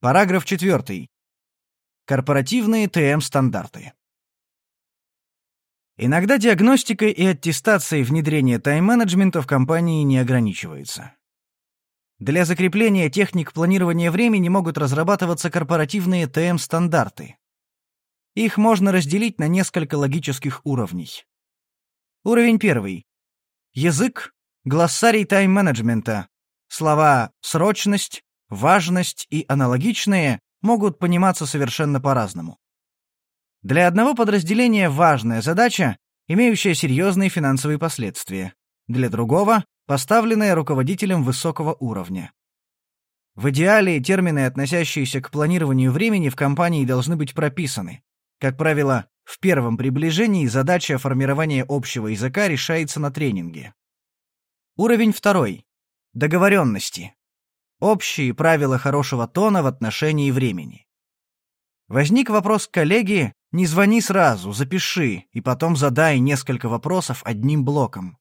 Параграф 4. Корпоративные ТМ-стандарты. Иногда диагностикой и аттестацией внедрения тайм-менеджмента в компании не ограничивается. Для закрепления техник планирования времени могут разрабатываться корпоративные ТМ-стандарты. Их можно разделить на несколько логических уровней. Уровень первый. Язык, глоссарий тайм-менеджмента. Слова «срочность», «важность» и «аналогичные» могут пониматься совершенно по-разному. Для одного подразделения важная задача, имеющая серьезные финансовые последствия. Для другого — поставленная руководителем высокого уровня. В идеале термины, относящиеся к планированию времени в компании, должны быть прописаны. Как правило, в первом приближении задача формирования общего языка решается на тренинге. Уровень второй. Договоренности. Общие правила хорошего тона в отношении времени. Возник вопрос к коллеге, не звони сразу, запиши, и потом задай несколько вопросов одним блоком.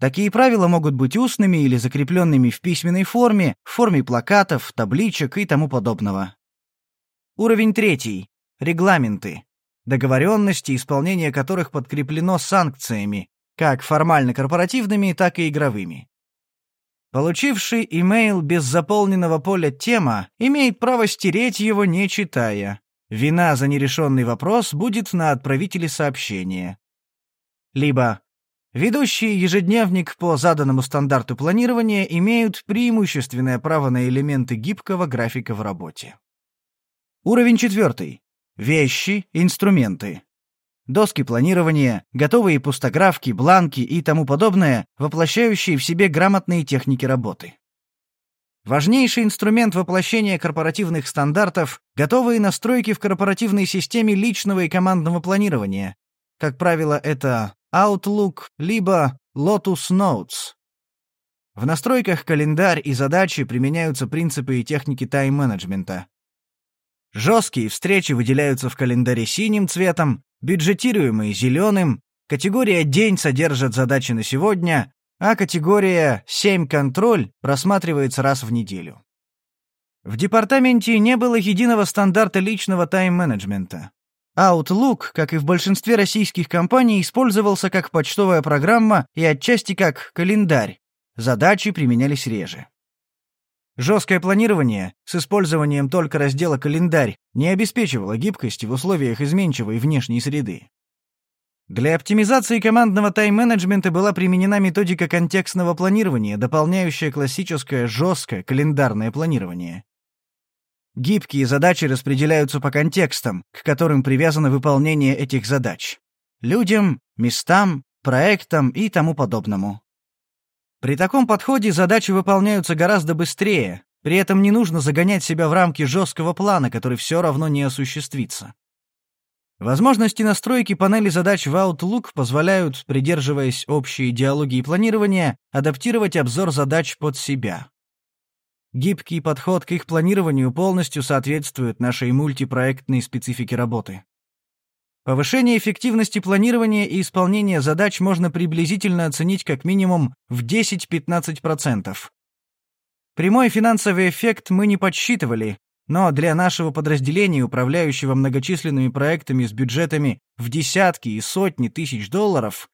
Такие правила могут быть устными или закрепленными в письменной форме, в форме плакатов, табличек и тому подобного. Уровень третий. Регламенты. Договоренности, исполнение которых подкреплено санкциями, как формально-корпоративными, так и игровыми. Получивший имейл без заполненного поля тема имеет право стереть его, не читая. Вина за нерешенный вопрос будет на отправителе сообщения. Либо ведущие ежедневник по заданному стандарту планирования имеют преимущественное право на элементы гибкого графика в работе. Уровень четвертый. Вещи, инструменты. Доски планирования, готовые пустографки, бланки и тому подобное, воплощающие в себе грамотные техники работы. Важнейший инструмент воплощения корпоративных стандартов — готовые настройки в корпоративной системе личного и командного планирования. Как правило, это Outlook либо Lotus Notes. В настройках календарь и задачи применяются принципы и техники тайм-менеджмента. Жесткие встречи выделяются в календаре синим цветом, бюджетируемые зеленым, категория «День» содержит задачи на сегодня, а категория «7 контроль» просматривается раз в неделю. В департаменте не было единого стандарта личного тайм-менеджмента. Outlook, как и в большинстве российских компаний, использовался как почтовая программа и отчасти как календарь. Задачи применялись реже. Жесткое планирование с использованием только раздела «Календарь» не обеспечивало гибкости в условиях изменчивой внешней среды. Для оптимизации командного тайм-менеджмента была применена методика контекстного планирования, дополняющая классическое жесткое календарное планирование. Гибкие задачи распределяются по контекстам, к которым привязано выполнение этих задач. Людям, местам, проектам и тому подобному. При таком подходе задачи выполняются гораздо быстрее, при этом не нужно загонять себя в рамки жесткого плана, который все равно не осуществится. Возможности настройки панели задач в Outlook позволяют, придерживаясь общей идеологии планирования, адаптировать обзор задач под себя. Гибкий подход к их планированию полностью соответствует нашей мультипроектной специфике работы. Повышение эффективности планирования и исполнения задач можно приблизительно оценить как минимум в 10-15%. Прямой финансовый эффект мы не подсчитывали, но для нашего подразделения, управляющего многочисленными проектами с бюджетами в десятки и сотни тысяч долларов,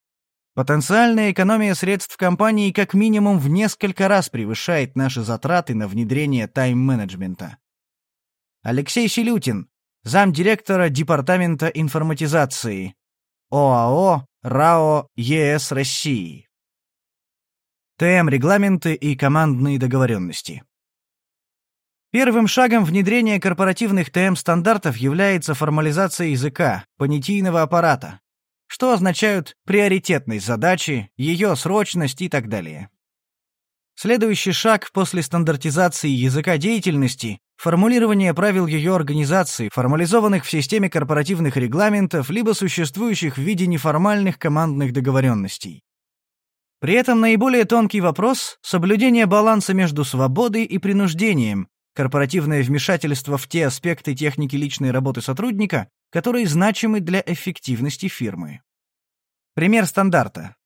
потенциальная экономия средств компании как минимум в несколько раз превышает наши затраты на внедрение тайм-менеджмента. Алексей Селютин, замдиректора Департамента информатизации ОАО РАО ЕС России. ТМ-регламенты и командные договоренности. Первым шагом внедрения корпоративных ТМ-стандартов является формализация языка, понятийного аппарата, что означают приоритетность задачи, ее срочность и так далее. Следующий шаг после стандартизации языка деятельности формулирование правил ее организации, формализованных в системе корпоративных регламентов, либо существующих в виде неформальных командных договоренностей. При этом наиболее тонкий вопрос — соблюдение баланса между свободой и принуждением, корпоративное вмешательство в те аспекты техники личной работы сотрудника, которые значимы для эффективности фирмы. Пример стандарта.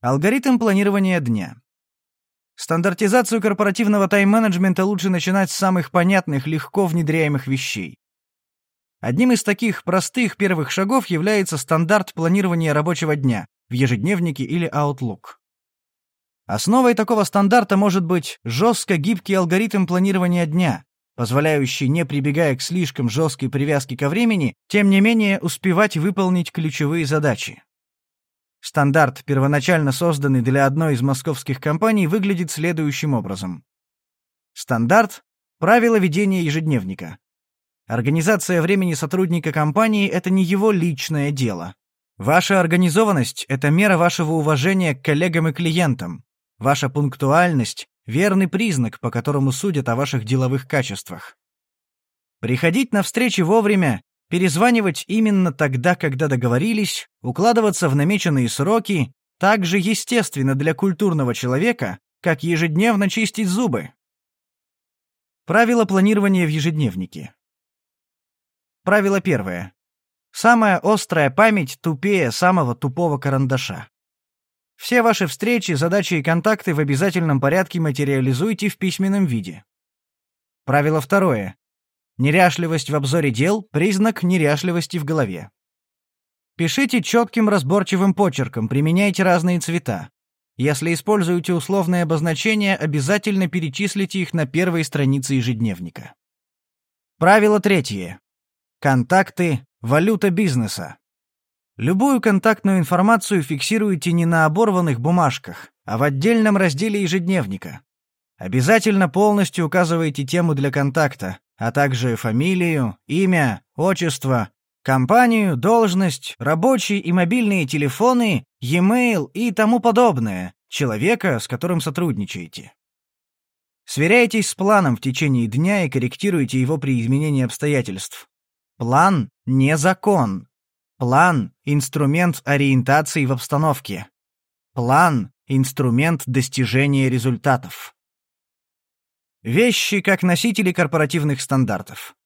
Алгоритм планирования дня. Стандартизацию корпоративного тайм-менеджмента лучше начинать с самых понятных, легко внедряемых вещей. Одним из таких простых первых шагов является стандарт планирования рабочего дня в ежедневнике или Outlook. Основой такого стандарта может быть жестко гибкий алгоритм планирования дня, позволяющий, не прибегая к слишком жесткой привязке ко времени, тем не менее успевать выполнить ключевые задачи. Стандарт, первоначально созданный для одной из московских компаний, выглядит следующим образом. Стандарт — правила ведения ежедневника. Организация времени сотрудника компании — это не его личное дело. Ваша организованность — это мера вашего уважения к коллегам и клиентам. Ваша пунктуальность — верный признак, по которому судят о ваших деловых качествах. Приходить на встречи вовремя Перезванивать именно тогда, когда договорились, укладываться в намеченные сроки так же естественно для культурного человека, как ежедневно чистить зубы. Правило планирования в ежедневнике. Правило первое. Самая острая память тупее самого тупого карандаша. Все ваши встречи, задачи и контакты в обязательном порядке материализуйте в письменном виде. Правило второе. Неряшливость в обзоре дел — признак неряшливости в голове. Пишите четким разборчивым почерком, применяйте разные цвета. Если используете условные обозначения, обязательно перечислите их на первой странице ежедневника. Правило третье. Контакты – валюта бизнеса. Любую контактную информацию фиксируйте не на оборванных бумажках, а в отдельном разделе ежедневника. Обязательно полностью указывайте тему для контакта, а также фамилию, имя, отчество, компанию, должность, рабочие и мобильные телефоны, e-mail и тому подобное, человека, с которым сотрудничаете. Сверяйтесь с планом в течение дня и корректируйте его при изменении обстоятельств. План — не закон. План — инструмент ориентации в обстановке. План — инструмент достижения результатов. Вещи как носители корпоративных стандартов.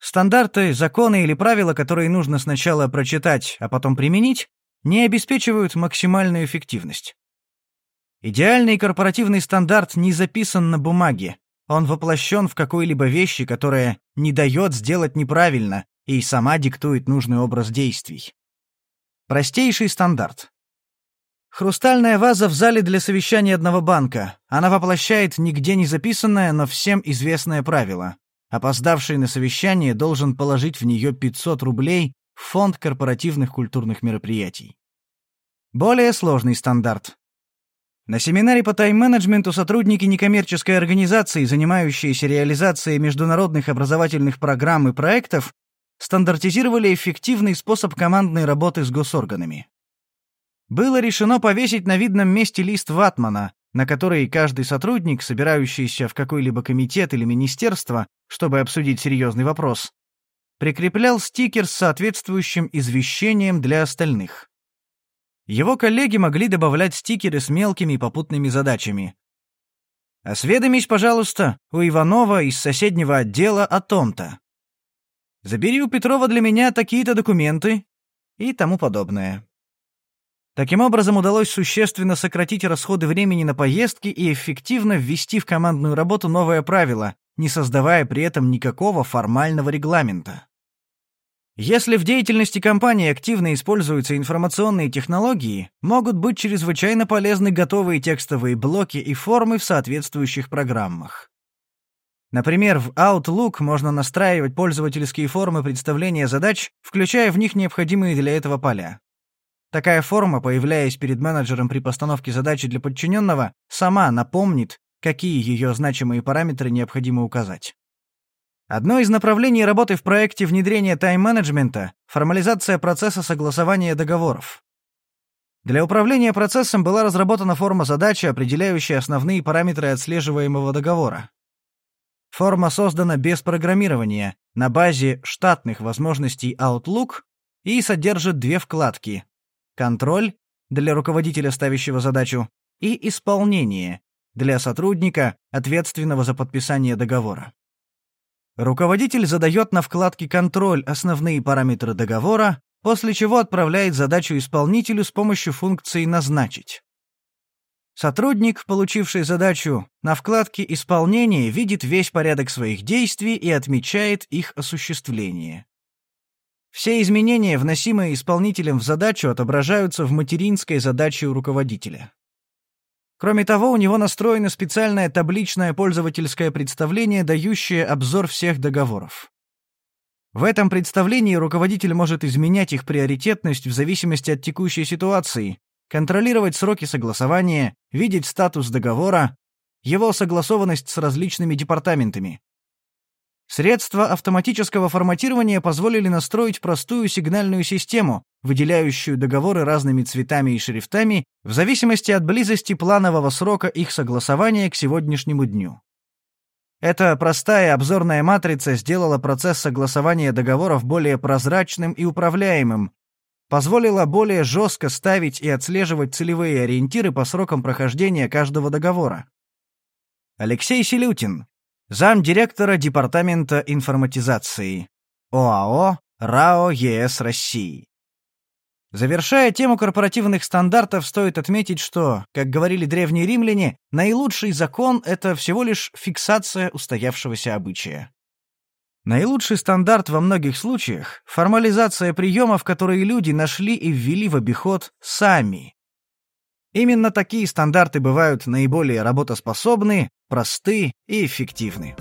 Стандарты, законы или правила, которые нужно сначала прочитать, а потом применить, не обеспечивают максимальную эффективность. Идеальный корпоративный стандарт не записан на бумаге, он воплощен в какой-либо вещи, которая не дает сделать неправильно и сама диктует нужный образ действий. Простейший стандарт. Хрустальная ваза в зале для совещания одного банка. Она воплощает нигде не записанное, но всем известное правило. Опоздавший на совещание должен положить в нее 500 рублей в фонд корпоративных культурных мероприятий. Более сложный стандарт. На семинаре по тайм-менеджменту сотрудники некоммерческой организации, занимающиеся реализацией международных образовательных программ и проектов, стандартизировали эффективный способ командной работы с госорганами было решено повесить на видном месте лист ватмана, на который каждый сотрудник, собирающийся в какой-либо комитет или министерство, чтобы обсудить серьезный вопрос, прикреплял стикер с соответствующим извещением для остальных. Его коллеги могли добавлять стикеры с мелкими попутными задачами. «Осведомись, пожалуйста, у Иванова из соседнего отдела о том-то. Забери у Петрова для меня такие-то документы» и тому подобное. Таким образом, удалось существенно сократить расходы времени на поездки и эффективно ввести в командную работу новое правило, не создавая при этом никакого формального регламента. Если в деятельности компании активно используются информационные технологии, могут быть чрезвычайно полезны готовые текстовые блоки и формы в соответствующих программах. Например, в Outlook можно настраивать пользовательские формы представления задач, включая в них необходимые для этого поля. Такая форма, появляясь перед менеджером при постановке задачи для подчиненного, сама напомнит, какие ее значимые параметры необходимо указать. Одно из направлений работы в проекте внедрения тайм-менеджмента — формализация процесса согласования договоров. Для управления процессом была разработана форма задачи, определяющая основные параметры отслеживаемого договора. Форма создана без программирования, на базе штатных возможностей Outlook и содержит две вкладки контроль для руководителя, ставящего задачу, и исполнение для сотрудника, ответственного за подписание договора. Руководитель задает на вкладке «Контроль» основные параметры договора, после чего отправляет задачу исполнителю с помощью функции «Назначить». Сотрудник, получивший задачу, на вкладке «Исполнение» видит весь порядок своих действий и отмечает их осуществление. Все изменения, вносимые исполнителем в задачу, отображаются в материнской задаче у руководителя. Кроме того, у него настроено специальное табличное пользовательское представление, дающее обзор всех договоров. В этом представлении руководитель может изменять их приоритетность в зависимости от текущей ситуации, контролировать сроки согласования, видеть статус договора, его согласованность с различными департаментами. Средства автоматического форматирования позволили настроить простую сигнальную систему, выделяющую договоры разными цветами и шрифтами в зависимости от близости планового срока их согласования к сегодняшнему дню. Эта простая обзорная матрица сделала процесс согласования договоров более прозрачным и управляемым, позволила более жестко ставить и отслеживать целевые ориентиры по срокам прохождения каждого договора. Алексей Селютин, замдиректора Департамента информатизации ОАО РАО ЕС России. Завершая тему корпоративных стандартов, стоит отметить, что, как говорили древние римляне, наилучший закон — это всего лишь фиксация устоявшегося обычая. Наилучший стандарт во многих случаях — формализация приемов, которые люди нашли и ввели в обиход сами. Именно такие стандарты бывают наиболее работоспособны, просты и эффективны.